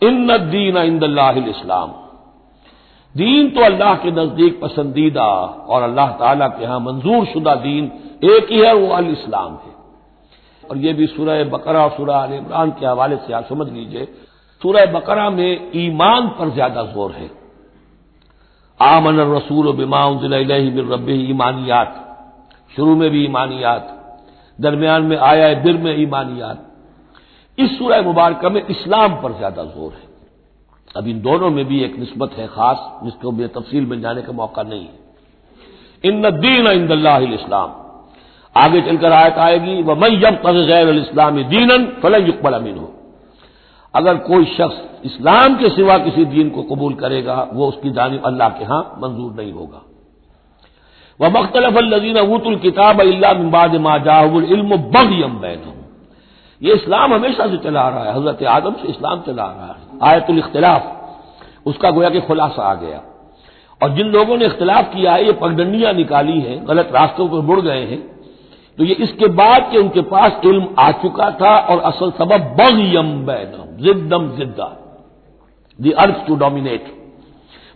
ان دین عند اللہ اسلام دین تو اللہ کے نزدیک پسندیدہ اور اللہ تعالی کے ہاں منظور شدہ دین ایک ہی ہے، وہ الاسلام ہے۔ اور یہ بھی سورہ بقرہ اور سورہ عال عمران کے حوالے سے آپ سمجھ لیجیے، سورہ بقرہ میں ایمان پر زیادہ زور ہے۔ آمن الرسول و بما من رب ایمانیات، شروع میں بھی ایمانیات، درمیان میں آیا بر میں ایمانیات۔ اس سورہ مبارکہ میں اسلام پر زیادہ زور ہے۔ اب ان دونوں میں بھی ایک نسبت ہے خاص، جس کو بے تفصیل میں جانے کا موقع نہیں ہے۔ ان دین عند اللہ اسلام آگے چل کر آیت آئے گی وہ میں جب غیر الاسلام دین فلن یقبل امین ہو اگر کوئی شخص اسلام کے سوا کسی دین کو قبول کرے گا، وہ اس کی جانب اللہ کے ہاں منظور نہیں ہوگا۔ وہ مختلف الزین ابوت الکتاب اللہ مباد ما جاہ العلم بغیم بین یہ اسلام ہمیشہ سے چلا آ رہا ہے۔ حضرت آدم سے اسلام چلا آ رہا ہے۔ آیت الاختلاف، اس کا گویا کہ خلاصہ آ گیا۔ اور جن لوگوں نے اختلاف کیا ہے یہ پگڈنڈیاں نکالی ہیں، غلط راستوں پر مڑ گئے ہیں۔ تو یہ اس کے بعد کہ ان کے پاس علم آ چکا تھا اور اصل سبب بغیم بینم زدم زدہ۔ دی ارتھ ٹو ڈومینیٹ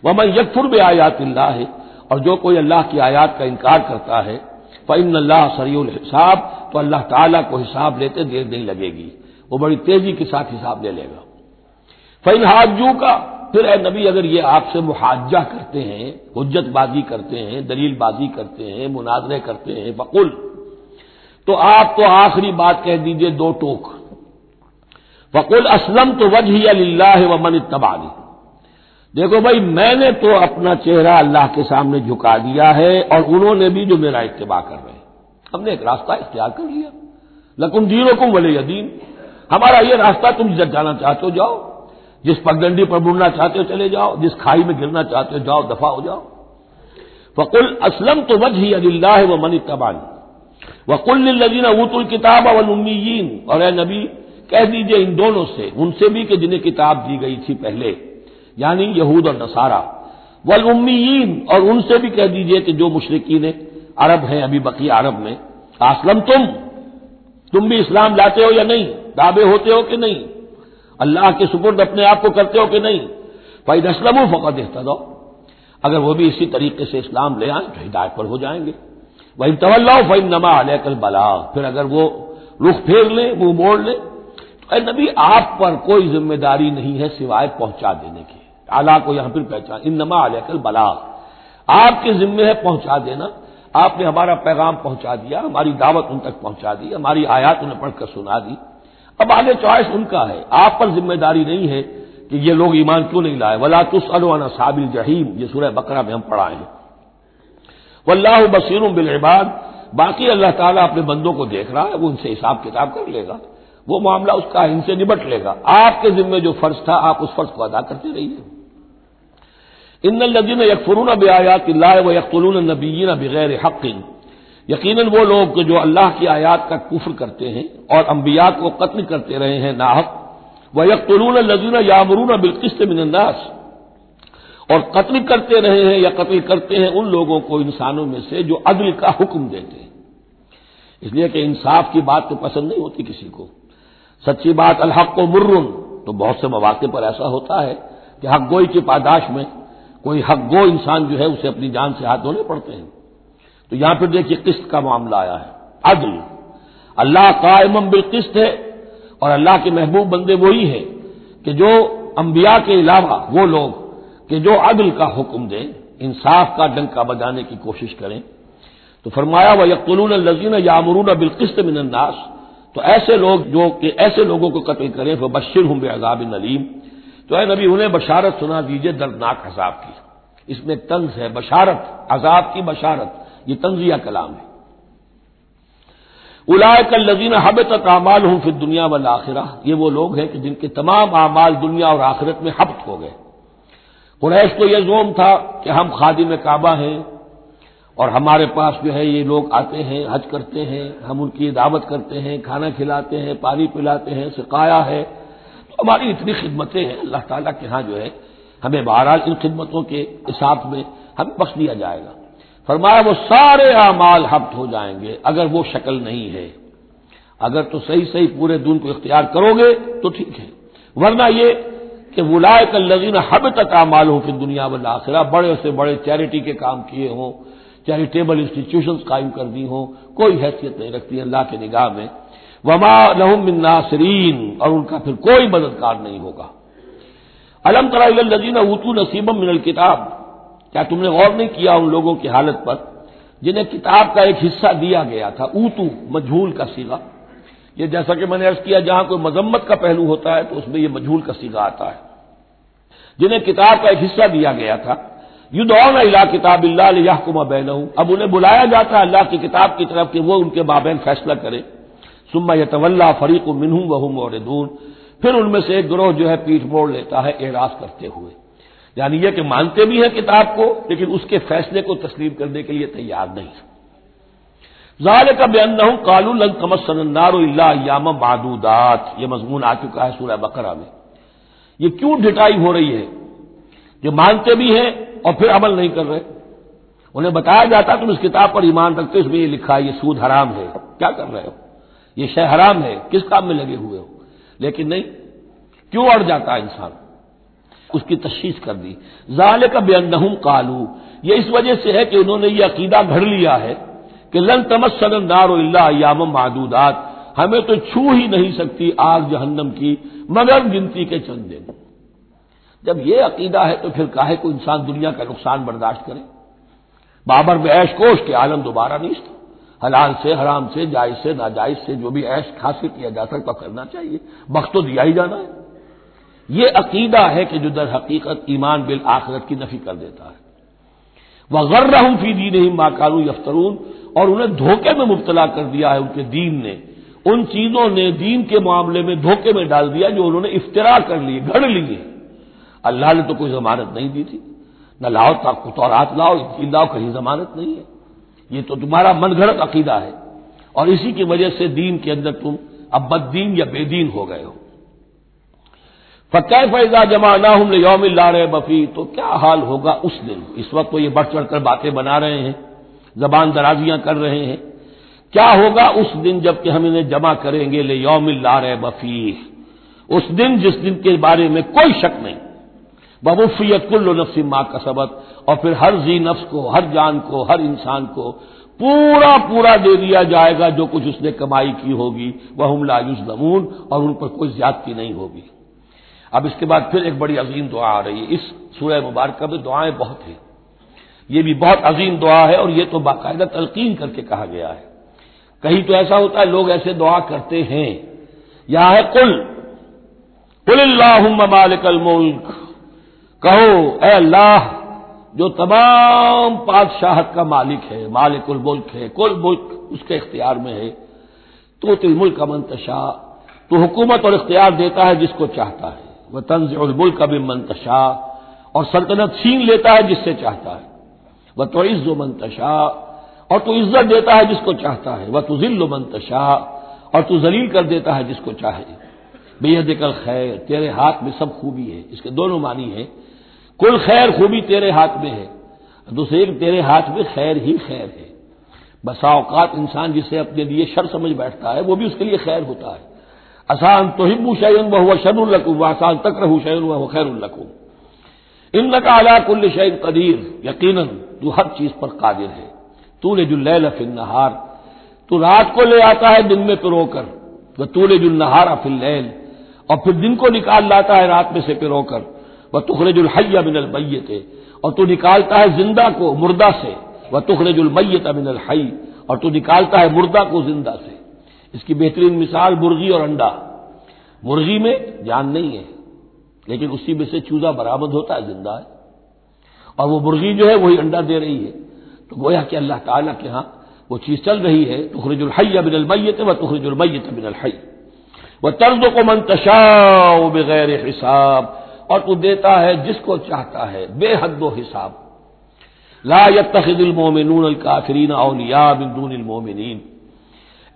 وہ میں یکفر بے آیات اللہ ہے اور جو کوئی اللہ کی آیات کا انکار کرتا ہے فعن اللہ سری الحساب تو اللہ تعالیٰ کو حساب لیتے دیر نہیں لگے گی۔ وہ بڑی تیزی کے ساتھ حساب لے لے گا۔ فعن حاجو کا پھر اے نبی اگر یہ آپ سے محاجہ کرتے ہیں، حجت بازی کرتے ہیں، دلیل بازی کرتے ہیں، مناظرے کرتے ہیں بقول تو آپ تو آخری بات کہہ دیجیے دو ٹوک۔ فقول اسلم تو وجہ اللہ و من دیکھو بھائی، میں نے تو اپنا چہرہ اللہ کے سامنے جھکا دیا ہے اور انہوں نے بھی جو میرا اتباع کر رہے ہیں۔ ہم نے ایک راستہ اختیار کر لیا۔ لکم دینوں کو ولی یدین ہمارا یہ راستہ، تم جب جانا چاہتے ہو، جاؤ۔ جس پگڈنڈی پر بڑنا چاہتے ہو، چلے جاؤ۔ جس کھائی میں گرنا چاہتے ہو، جاؤ، دفاع ہو، جاؤ۔ فقل اسلم تو وجہ اللہ و من تبانی وکل الدین ابوت الکتاب اولین اور اے نبی، کہہ دیجیے ان دونوں سے، ان سے بھی کہ جنہیں کتاب دی گئی تھی پہلے۔ یعنی یہود اور نصارہ۔ والامیین اور ان سے بھی کہہ دیجیے کہ جو مشرقین عرب ہیں ابھی بقی عرب میں اسلم تم تم بھی اسلام لاتے ہو یا نہیں؟ دعوے ہوتے ہو کہ نہیں؟ اللہ کے سپرد اپنے آپ کو کرتے ہو کہ نہیں؟ بھائی اسلم و فقط دیکھتا دو اگر وہ بھی اسی طریقے سے اسلام لے آئیں، تو ہدایت پر ہو جائیں گے۔ وہ طول فعم نما علیہ کل بلا پھر اگر وہ رخ پھیر لیں، منہ موڑ لیں، تو اے نبی، آپ پر کوئی ذمہ داری نہیں ہے سوائے پہنچا دینے کی۔ اعلیٰ کو یہاں پھر پہچان ان نما علیہ کل بلا آپ کے ذمے ہے پہنچا دینا۔ آپ نے ہمارا پیغام پہنچا دیا، ہماری دعوت ان تک پہنچا دی، ہماری آیات انہیں پڑھ کر سنا دی۔ اب آگے چوائس ان کا ہے۔ آپ پر ذمہ داری نہیں ہے کہ یہ لوگ ایمان کیوں نہیں لائے۔ ولا تس صابل جہیم یہ سورہ بکرا میں ہم پڑھائے ہیں۔ واللہ بصیر بالعباد۔ باقی اللہ تعالیٰ اپنے بندوں کو دیکھ رہا ہے، وہ ان سے حساب کتاب کر لے گا۔ وہ معاملہ اس کا ان سے نبٹ لے گا۔ آپ کے ذمے جو فرض تھا، آپ اس فرض کو ادا کرتے رہیے۔ ان الدین یکفرون بے آیات اللہ و یقین نبیین بغیر حق. یقیناً وہ لوگ جو اللہ کی آیات کا کفر کرتے ہیں اور انبیاء کو قتل کرتے رہے ہیں ناحق. وہ یکلون الدین یامرون بالقسط من الناس. اور قتل کرتے رہے ہیں یا قتل کرتے ہیں ان لوگوں کو انسانوں میں سے جو عدل کا حکم دیتے ہیں. اس لیے کہ انصاف کی بات تو پسند نہیں ہوتی کسی کو. سچی بات الحق و مرن. تو بہت سے مواقع پر ایسا ہوتا ہے کہ حق گوئی کی پاداش میں کوئی حق گو انسان جو ہے اسے اپنی جان سے ہاتھ دھونے پڑتے ہیں۔ تو یہاں پھر دیکھیے قسط کا معاملہ آیا ہے۔ عدل۔ اللہ قائم بالقسط ہے اور اللہ کے محبوب بندے وہی ہیں کہ جو انبیاء کے علاوہ وہ لوگ کہ جو عدل کا حکم دیں، انصاف کا ڈنکا بجانے کی کوشش کریں۔ تو فرمایا وہ یقین الزین یا امرون بالقسط من الناس۔ تو ایسے لوگ جو کہ ایسے لوگوں کو قتل کریں وہ بشر ہوں بے عذاب نلیم تو اے نبی، انہیں بشارت سنا دیجیے دردناک عذاب کی۔ اس میں طنز ہے، بشارت، عذاب کی بشارت۔ یہ تنزیہ کلام ہے۔ الائے کل لذین حب تک اعمال ہوں پھر دنیا والا یہ وہ لوگ ہیں کہ جن کے تمام اعمال دنیا اور آخرت میں حبت ہو گئے۔ قریش کو یہ زوم تھا کہ ہم خادم کعبہ ہیں اور ہمارے پاس جو ہے یہ لوگ آتے ہیں، حج کرتے ہیں، ہم ان کی دعوت کرتے ہیں، کھانا کھلاتے ہیں، پانی پلاتے ہیں سکایا ہے۔ ہماری اتنی خدمتیں ہیں۔ اللہ تعالیٰ کے ہاں جو ہے، ہمیں بہرحال ان خدمتوں کے حساب میں ہمیں بخش دیا جائے گا۔ فرمایا، وہ سارے اعمال ہفت ہو جائیں گے اگر وہ شکل نہیں ہے۔ اگر تو صحیح صحیح پورے دن کو اختیار کرو گے تو ٹھیک ہے۔ ورنہ یہ کہ ولائے کلین حب تک مال ہو پھر دنیا میں بڑے سے بڑے چیریٹی کے کام کیے ہوں، چیریٹیبل انسٹیٹیوشن قائم کر دی ہوں، کوئی حیثیت نہیں رکھتی، اللہ کے نگاہ میں وما لہم من ناصرین، اور ان کا پھر کوئی مددگار نہیں ہوگا۔ علم الزین اوتو نصیبم من الکتاب، کیا تم نے غور نہیں کیا ان لوگوں کی حالت پر؟ جنہیں کتاب کا ایک حصہ دیا گیا تھا، اوتو، مجھول کا سیگا یہ جیسا کہ میں نے عرض کیا، جہاں کوئی مذمت کا پہلو ہوتا ہے تو اس میں یہ مجھول کا سیگا آتا ہے۔ جنہیں کتاب کا ایک حصہ دیا گیا تھا یو دون اللہ کتاب اللہ علیہ بین اب انہیں بلایا جاتا ہے اللہ کی کتاب کی طرف کہ وہ ان کے مابین فیصلہ کرے سما یہ فریق و منہ بہم اور پھر ان میں سے ایک گروہ جو ہے پیٹ موڑ لیتا ہے اعراض کرتے ہوئے۔ یعنی یہ کہ مانتے بھی ہیں کتاب کو، لیکن اس کے فیصلے کو تسلیم کرنے کے لیے تیار نہیں۔ ظاہر کا بے ہوں کالو لنگ کمسن اللہ یام معدودات۔ یہ مضمون آ چکا ہے سورہ بقرہ میں۔ یہ کیوں ڈٹائی ہو رہی ہے؟ جو مانتے بھی ہیں اور پھر عمل نہیں کر رہے۔ انہیں بتایا جاتا تم اس کتاب پر ایمان رکھتے اس میں یہ لکھا یہ سود حرام ہے۔ کیا کر رہے ہو؟ یہ شہ حرام ہے، کس کام میں لگے ہوئے ہو؟ لیکن نہیں، کیوں اڑ جاتا ہے انسان؟ اس کی تشخیص کر دی۔ ظال کا بے اندہم کالو یہ اس وجہ سے ہے کہ انہوں نے یہ عقیدہ گھڑ لیا ہے کہ لن تمس سدن دار اللہ یام معدودات، ہمیں تو چھو ہی نہیں سکتی آگ جہنم کی، مگر گنتی کے چند دن۔ جب یہ عقیدہ ہے تو پھر کاہے کو انسان دنیا کا نقصان برداشت کرے؟ بابر میں ایش کوش کے عالم دوبارہ نہیں تھا حلال سے، حرام سے، جائز سے، ناجائز سے، جو بھی ایش حاصل کیا جا سکتا، کرنا چاہیے۔ وقت تو دیا ہی جانا ہے۔ یہ عقیدہ ہے کہ جو در حقیقت ایمان بالآخرت کی نفی کر دیتا ہے۔ وہ غر رہوں فی دین ماکارو یفترون اور انہیں دھوکے میں مبتلا کر دیا ہے، ان کے دین نے۔ ان چیزوں نے دین کے معاملے میں دھوکے میں ڈال دیا جو انہوں نے افطرا کر لیے، گھڑ لیے۔ اللہ نے تو کوئی ضمانت نہیں دی تھی۔ نہ لاؤ تو لاؤ لاؤ کہیں ضمانت نہیں ہے۔ یہ تو تمہارا من گھڑت عقیدہ ہے اور اسی کی وجہ سے دین کے اندر تم اب بد دین یا بے دین ہو گئے ہو۔ فتح فیضا جمع نہ ہوں یوم اللہ رہے بفی تو کیا حال ہوگا اس دن؟ اس وقت تو یہ بڑھ چڑھ کر باتیں بنا رہے ہیں، زبان درازیاں کر رہے ہیں۔ کیا ہوگا اس دن جبکہ ہم انہیں جمع کریں گے لے یوم اللہ رہے بفی اس دن جس دن کے بارے میں کوئی شک نہیں۔ ببوفیت کل نفس ماں کا سبق اور پھر ہر زی نفس کو، ہر جان کو، ہر انسان کو پورا پورا دے دیا جائے گا جو کچھ اس نے کمائی کی ہوگی۔ وہ ہم لاجوز نمون اور ان پر کوئی زیادتی نہیں ہوگی۔ اب اس کے بعد پھر ایک بڑی عظیم دعا آ رہی ہے۔ اس سورہ مبارکہ میں دعائیں بہت ہیں۔ یہ بھی بہت عظیم دعا ہے اور یہ تو باقاعدہ تلقین کر کے کہا گیا ہے۔ کہیں تو ایسا ہوتا ہے لوگ ایسے دعا کرتے ہیں۔ یا ہے کل کل اللہ مالک الملک۔ کہو، اے اللہ، جو تمام بادشاہت کا مالک ہے، مالک الملک ہے، کل ملک اس کے اختیار میں ہے تو تل ملک کا منتشا تو حکومت اور اختیار دیتا ہے جس کو چاہتا ہے۔ وہ طنز الملک کا بھی منتشا اور سلطنت چھین لیتا ہے جس سے چاہتا ہے۔ وہ تو عز و منتشا اور تو عزت دیتا ہے جس کو چاہتا ہے۔ وہ تو ذل و منتشا اور تو ذلیل کر دیتا ہے جس کو چاہے۔ بے کل خیر تیرے ہاتھ میں سب خوبی ہے، اس کے دونوں معنی ہیں۔ کل خیر خوبی تیرے ہاتھ میں ہے، دوسرے تیرے ہاتھ میں خیر ہی خیر ہے۔ بسا اوقات انسان جسے اپنے لیے شر سمجھ بیٹھتا ہے، وہ بھی اس کے لیے خیر ہوتا ہے۔ آسان تو ہبو شعین وہ شر القم آسان تک رہو شعین وہ خیر القم ان کا اعلیٰ کل شعین قدیر، یقیناً تو ہر چیز پر قادر ہے۔ تو نے جو فل نہار تو رات کو لے آتا ہے دن میں پرو کر۔ وہ تو نے جو نہارا فل اور پھر دن کو نکال لاتا ہے رات میں سے پرو کر۔ وہ تخرج الحیہ بن المیت اور تو نکالتا ہے زندہ کو مردہ سے وہ تخرج المیت بن الحی اور تو نکالتا ہے مردہ کو زندہ سے۔ اس کی بہترین مثال مرغی اور انڈا۔ مرغی میں جان نہیں ہے، لیکن اسی میں سے چوزا برآمد ہوتا ہے، زندہ ہے۔ اور وہ مرغی جو ہے، وہی انڈا دے رہی ہے۔ تو گویا کہ اللہ تعالیٰ کے ہاں وہ چیز چل رہی ہے، تخرج الحی بن المیت و تخرج المیت بن الحی وہ طرز کو منتشا بغیر حساب۔ اور تو دیتا ہے جس کو چاہتا ہے، بے حد و حساب۔ لا يتخذ المومنون الکافرین اولیاء من دون المومنین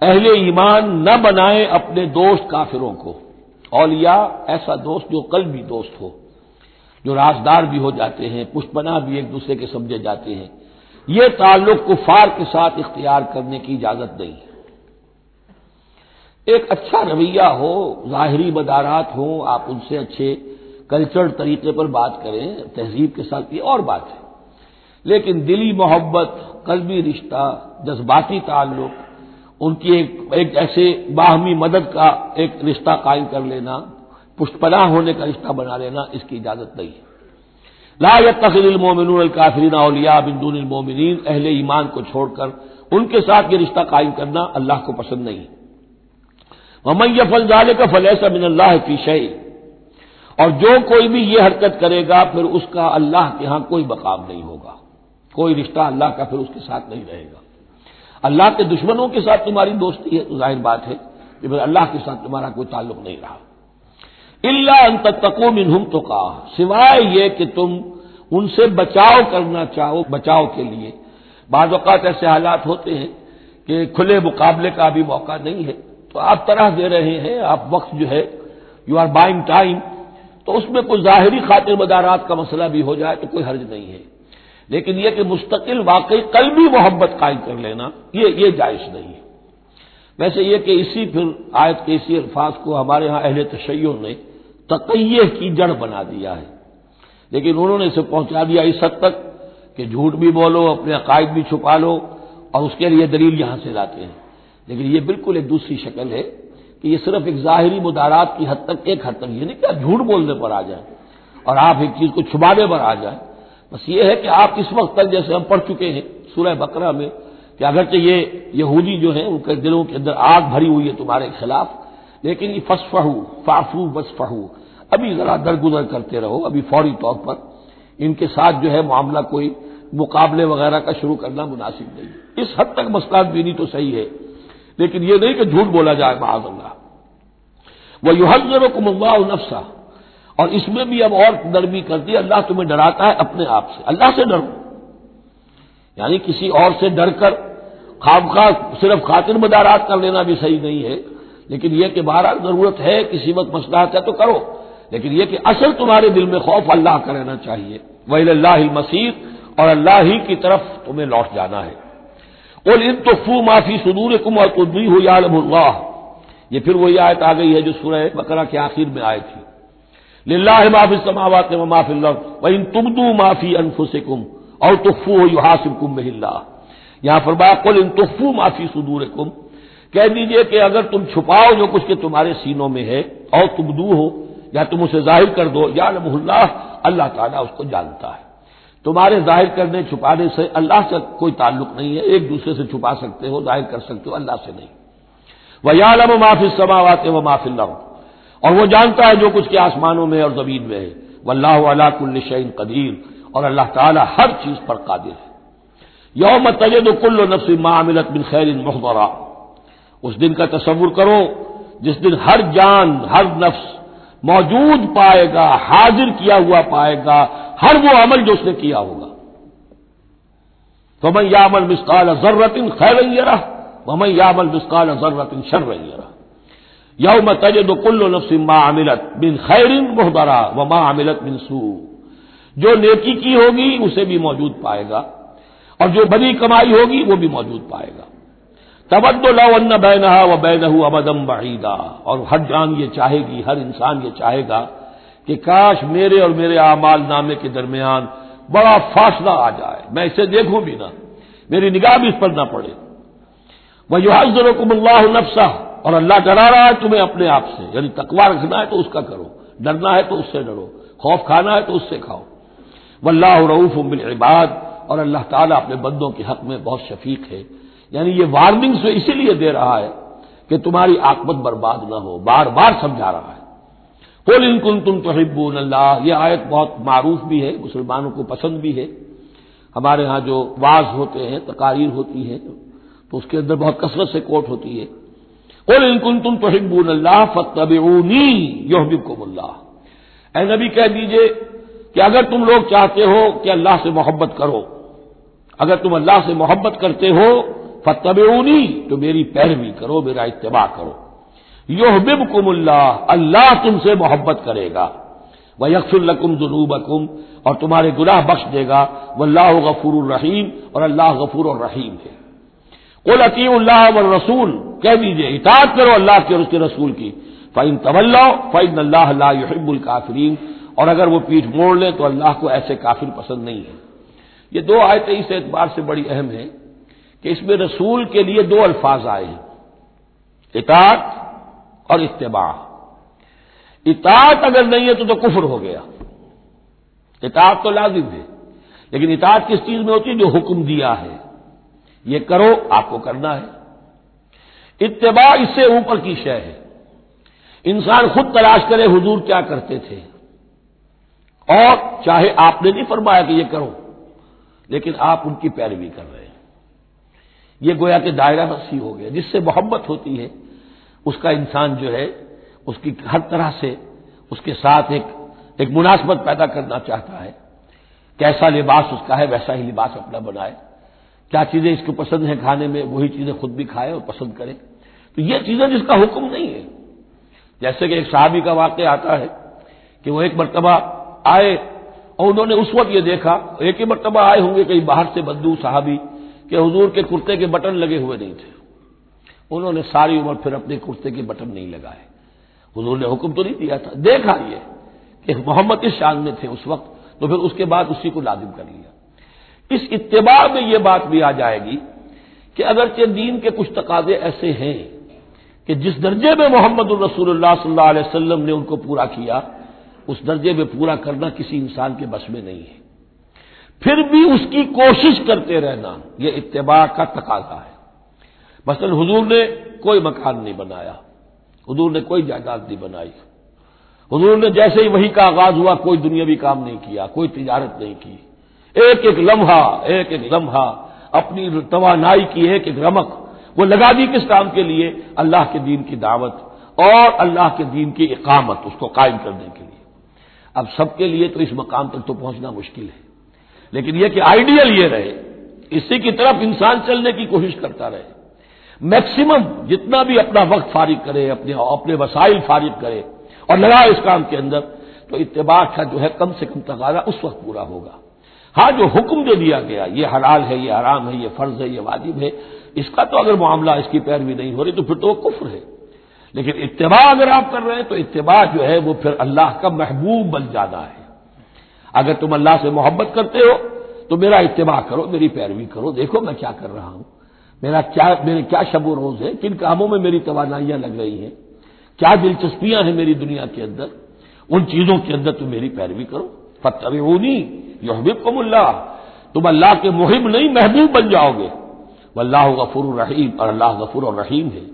اہل ایمان نہ بنائے اپنے دوست کافروں کو۔ اولیاء ایسا دوست جو کل بھی دوست ہو، جو رازدار بھی ہو جاتے ہیں پشت بنا بھی ایک دوسرے کے سمجھے جاتے ہیں۔ یہ تعلق کفار کے ساتھ اختیار کرنے کی اجازت نہیں۔ ہے ایک اچھا رویہ ہو، ظاہری مدارات ہوں، آپ ان سے اچھے کلچر طریقے پر بات کریں، تہذیب کے ساتھ یہ اور بات ہے۔ لیکن دلی محبت، قلبی رشتہ، جذباتی تعلق، ان کی ایک ایک ایسے باہمی مدد کا ایک رشتہ قائم کر لینا پشت پناہ ہونے کا رشتہ بنا لینا اس کی اجازت نہیں ہے۔ لا تخل المومن الکافرین اولیاء بندون المومنین اہل ایمان کو چھوڑ کر ان کے ساتھ یہ رشتہ قائم کرنا اللہ کو پسند نہیں۔ محمد فل ڈالے کا فلیسا من اللہ کی شعی اور جو کوئی بھی یہ حرکت کرے گا، پھر اس کا اللہ کے ہاں کوئی مقام نہیں ہوگا۔ کوئی رشتہ اللہ کا پھر اس کے ساتھ نہیں رہے گا۔ اللہ کے دشمنوں کے ساتھ تمہاری دوستی ہے، تو ظاہر بات ہے کہ پھر اللہ کے ساتھ تمہارا کوئی تعلق نہیں رہا۔ اللہ انت تکو منہم تو کہا سوائے یہ کہ تم ان سے بچاؤ کرنا چاہو، بچاؤ کے لیے۔ بعض اوقات ایسے حالات ہوتے ہیں کہ کھلے مقابلے کا بھی موقع نہیں ہے۔ تو آپ طرح دے رہے ہیں، آپ وقت جو ہے یو آر بائنگ ٹائم تو اس میں کوئی ظاہری خاطر مدارات کا مسئلہ بھی ہو جائے تو کوئی حرج نہیں ہے۔ لیکن یہ کہ مستقل واقعی کل بھی محبت قائم کر لینا، یہ یہ جائز نہیں ہے۔ ویسے یہ کہ اسی پھر آیت کے اسی الفاظ کو ہمارے ہاں اہل تشیع نے تقیہ کی جڑ بنا دیا ہے۔ لیکن انہوں نے اسے پہنچا دیا اس حد تک کہ جھوٹ بھی بولو، اپنے عقائد بھی چھپا لو اور اس کے لیے دلیل یہاں سے لاتے ہیں۔ لیکن یہ بالکل ایک دوسری شکل ہے۔ کہ یہ صرف ایک ظاہری مدارات کی حد تک ایک حد تک یہ نہیں کہ آپ جھوٹ بولنے پر آ جائیں اور آپ ایک چیز کو چھپانے پر آ جائیں؟ بس یہ ہے کہ آپ اس وقت تک جیسے ہم پڑھ چکے ہیں سورہ بقرہ میں کہ اگرچہ یہ یہودی جو ہیں، ان کے دلوں کے اندر آگ بھری ہوئی ہے تمہارے خلاف، لیکن یہ فس فہو فافو بس فہو ابھی ذرا درگزر کرتے رہو، ابھی فوری طور پر ان کے ساتھ جو ہے معاملہ کوئی مقابلے وغیرہ کا شروع کرنا مناسب نہیں اس حد تک مسئلہ بینی تو صحیح ہے۔ لیکن یہ نہیں کہ جھوٹ بولا جائے، معاذ اللہ۔ وہ یو حضر کو نفسا اور اس میں بھی اب اور نرمی کرتی ہے، اللہ تمہیں ڈراتا ہے اپنے آپ سے۔ اللہ سے ڈرو۔ یعنی کسی اور سے ڈر کر خواب خواہ صرف خاطر مدارات کر لینا بھی صحیح نہیں ہے۔ لیکن یہ کہ بہرحال ضرورت ہے، کسی وقت مسئلہ تو کرو۔ لیکن یہ کہ اصل تمہارے دل میں خوف اللہ کا رہنا چاہیے۔ وہ اللہ مسیح اور اللہ ہی کی طرف تمہیں لوٹ جانا ہے۔ اور ان تو معافی سدور کم اور قدری ہو یا اللہ یہ پھر وہی آیت آ گئی ہے جو سورہ بکرا کے آخر میں آئے تھی. للہ معافی سماوات میں معافی اللہ وہ ان تم دو معافی انف سے کم اور تفو ہو یو حاصل کم اللہ. یہاں پر کل ان تفو معافی سدور کم کہہ دیجیے کہ اگر تم چھپاؤ جو کچھ کہ تمہارے سینوں میں ہے اور تم دو ہو یا تم اسے ظاہر کر دو یا اللہ اللہ تعالیٰ اس کو جانتا ہے. تمہارے ظاہر کرنے چھپانے سے اللہ سے کوئی تعلق نہیں ہے، ایک دوسرے سے چھپا سکتے ہو، ظاہر کر سکتے ہو، اللہ سے نہیں۔ وہ یا لم معافی سماوات و معاف اللہ اور وہ جانتا ہے جو کچھ کے آسمانوں میں اور زمین میں ہے۔ وہ اللہ علیہ کل شعین قدیر اور اللہ تعالیٰ ہر چیز پر قادر ہے۔ یوم تجد کل نفس معاملت بن خیر محبرہ اس دن کا تصور کرو، جس دن ہر جان، ہر نفس موجود پائے گا، حاضر کیا ہوا پائے گا ہر وہ عمل جو اس نے کیا ہوگا۔ تو میں یامل مسکال ضرورت خیر رہا وہ یامل مسکال ضرورت شر رہا یوم تجد کل نفس ما عملت بن خیر محبرا و ماں عملت بن سو جو نیکی کی ہوگی اسے بھی موجود پائے گا، اور جو بڑی کمائی ہوگی وہ بھی موجود پائے گا۔ تبد لو ان بینہ و بینہ ابدم بعیدا اور ہر جان یہ چاہے گی، ہر انسان یہ چاہے گا کہ کاش میرے اور میرے اعمال نامے کے درمیان بڑا فاصلہ آ جائے۔ میں اسے دیکھوں بھی نہ۔ میری نگاہ بھی اس پر نہ پڑے۔ وہ جو حضر اللہ نفسا اور اللہ ڈرا رہا ہے تمہیں اپنے آپ سے۔ یعنی تکوا رکھنا ہے تو اس کا کرو۔ ڈرنا ہے تو اس سے ڈرو۔ خوف کھانا ہے تو اس سے کھاؤ۔ و اللہ رعف بالعباد۔ اور اللہ تعالیٰ اپنے بندوں کے حق میں بہت شفیق ہے۔ یعنی یہ وارننگ سے اسی لیے دے رہا ہے کہ تمہاری آکمت برباد نہ ہو۔ بار بار سمجھا رہا ہے۔ کل ان کن تم تو اللہ یہ آیت بہت معروف بھی ہے، مسلمانوں کو پسند بھی ہے۔ ہمارے ہاں جو واز ہوتے ہیں، تقاریر ہوتی ہے تو اس کے اندر بہت کثرت سے کوٹ ہوتی ہے۔ کل ان کن تم تو اللہ فتب یحببکم اللہ اے نبی کہہ دیجیے کہ اگر تم لوگ چاہتے ہو کہ اللہ سے محبت کرو، اگر تم اللہ سے محبت کرتے ہو فتب تو میری پیروی کرو، میرا اتباع کرو۔ یو بب کم اللہ اللہ تم سے محبت کرے گا۔ وہ یکس القم جنوب اور تمہارے گناہ بخش دے گا۔ وہ اللہ غفور الرحیم اور اللہ غفور الرحیم ہے۔ قل عطی اللہ و رسول کہہ دیجیے اطاعت کرو اللہ کے اور اس کے رسول کی۔ فعین طول فعین اللہ اللہ یحب الکافرین اور اگر وہ پیٹھ موڑ لیں تو اللہ کو ایسے کافر پسند نہیں ہے۔ یہ دو آیتیں اس اعتبار سے بڑی اہم ہیں کہ اس میں رسول کے لیے دو الفاظ آئے ہیں۔ اطاعت اور اتباع۔ اطاعت اگر نہیں ہے تو تو کفر ہو گیا۔ اطاعت تو لازم ہے، لیکن اطاعت کس چیز میں ہوتی ہے؟ جو حکم دیا ہے۔ یہ کرو، آپ کو کرنا ہے۔ اتباع اس سے اوپر کی شے ہے۔ انسان خود تلاش کرے حضور کیا کرتے تھے۔ اور چاہے آپ نے نہیں فرمایا کہ یہ کرو، لیکن آپ ان کی پیروی کر رہے ہیں۔ یہ گویا کہ دائرہ وسیع ہو گیا، جس سے محبت ہوتی ہے۔ اس کا انسان جو ہے، اس کی ہر طرح سے اس کے ساتھ ایک ایک مناسبت پیدا کرنا چاہتا ہے۔ کیسا لباس اس کا ہے، ویسا ہی لباس اپنا بنائے۔ کیا چیزیں اس کو پسند ہیں کھانے میں، وہی چیزیں خود بھی کھائے اور پسند کرے۔ تو یہ چیزیں جس کا حکم نہیں ہے۔ جیسے کہ ایک صحابی کا واقعہ آتا ہے کہ وہ ایک مرتبہ آئے اور انہوں نے اس وقت یہ دیکھا، ایک ہی مرتبہ آئے ہوں گے کہیں باہر سے بدو صحابی کہ حضور کے کرتے کے بٹن لگے ہوئے نہیں تھے۔ انہوں نے ساری عمر پھر اپنے کرتے کے بٹن نہیں لگائے۔ حضور نے حکم تو نہیں دیا تھا۔ دیکھا یہ کہ محمد اس شان میں تھے اس وقت، تو پھر اس کے بعد اسی کو لازم کر لیا۔ اس اتباع میں یہ بات بھی آ جائے گی کہ اگرچہ دین کے کچھ تقاضے ایسے ہیں کہ جس درجے میں محمد الرسول اللہ صلی اللہ علیہ وسلم نے ان کو پورا کیا، اس درجے میں پورا کرنا کسی انسان کے بس میں نہیں ہے۔ پھر بھی اس کی کوشش کرتے رہنا یہ اتباع کا تقاضا ہے۔ مثلا حضور نے کوئی مکان نہیں بنایا، حضور نے کوئی جائیداد نہیں بنائی۔ حضور نے جیسے ہی وہی کا آغاز ہوا، کوئی دنیاوی کام نہیں کیا، کوئی تجارت نہیں کی۔ ایک ایک لمحہ، ایک ایک لمحہ اپنی توانائی کی ایک ایک رمک وہ لگا دی کس کام کے لیے؟ اللہ کے دین کی دعوت اور اللہ کے دین کی اقامت، اس کو قائم کرنے کے لیے۔ اب سب کے لیے تو اس مقام تک تو پہنچنا مشکل ہے۔ لیکن یہ کہ آئیڈیل یہ رہے، اسی کی طرف انسان چلنے کی کوشش کرتا رہے۔ میکسیمم جتنا بھی اپنا وقت فارغ کرے، اپنے اپنے وسائل فارغ کرے اور لگا اس کام کے اندر، تو اتباع کا جو ہے کم سے کم تقاضا اس وقت پورا ہوگا۔ ہاں جو حکم جو دیا گیا، یہ حلال ہے، یہ حرام ہے، یہ فرض ہے، یہ واجب ہے، اس کا تو اگر معاملہ اس کی پیروی نہیں ہو رہی، تو پھر تو وہ کفر ہے۔ لیکن اتباع اگر آپ کر رہے ہیں، تو اتباع جو ہے وہ پھر اللہ کا محبوب بن جانا ہے۔ اگر تم اللہ سے محبت کرتے ہو، تو میرا اتباع کرو، میری پیروی کرو، دیکھو میں کیا کر رہا ہوں۔ میرا کیا میرے کیا شب و روز ہے کن کاموں میں میری توانائیاں لگ رہی ہیں؟ کیا دلچسپیاں ہیں میری دنیا کے اندر؟ ان چیزوں کے اندر تم میری پیروی کرو۔ فتح یحبب کم اللہ تم اللہ کے محب نہیں، محبوب بن جاؤ گے۔ وہ اللہ غفور الرحیم اور اللہ غفور الرحیم ہے۔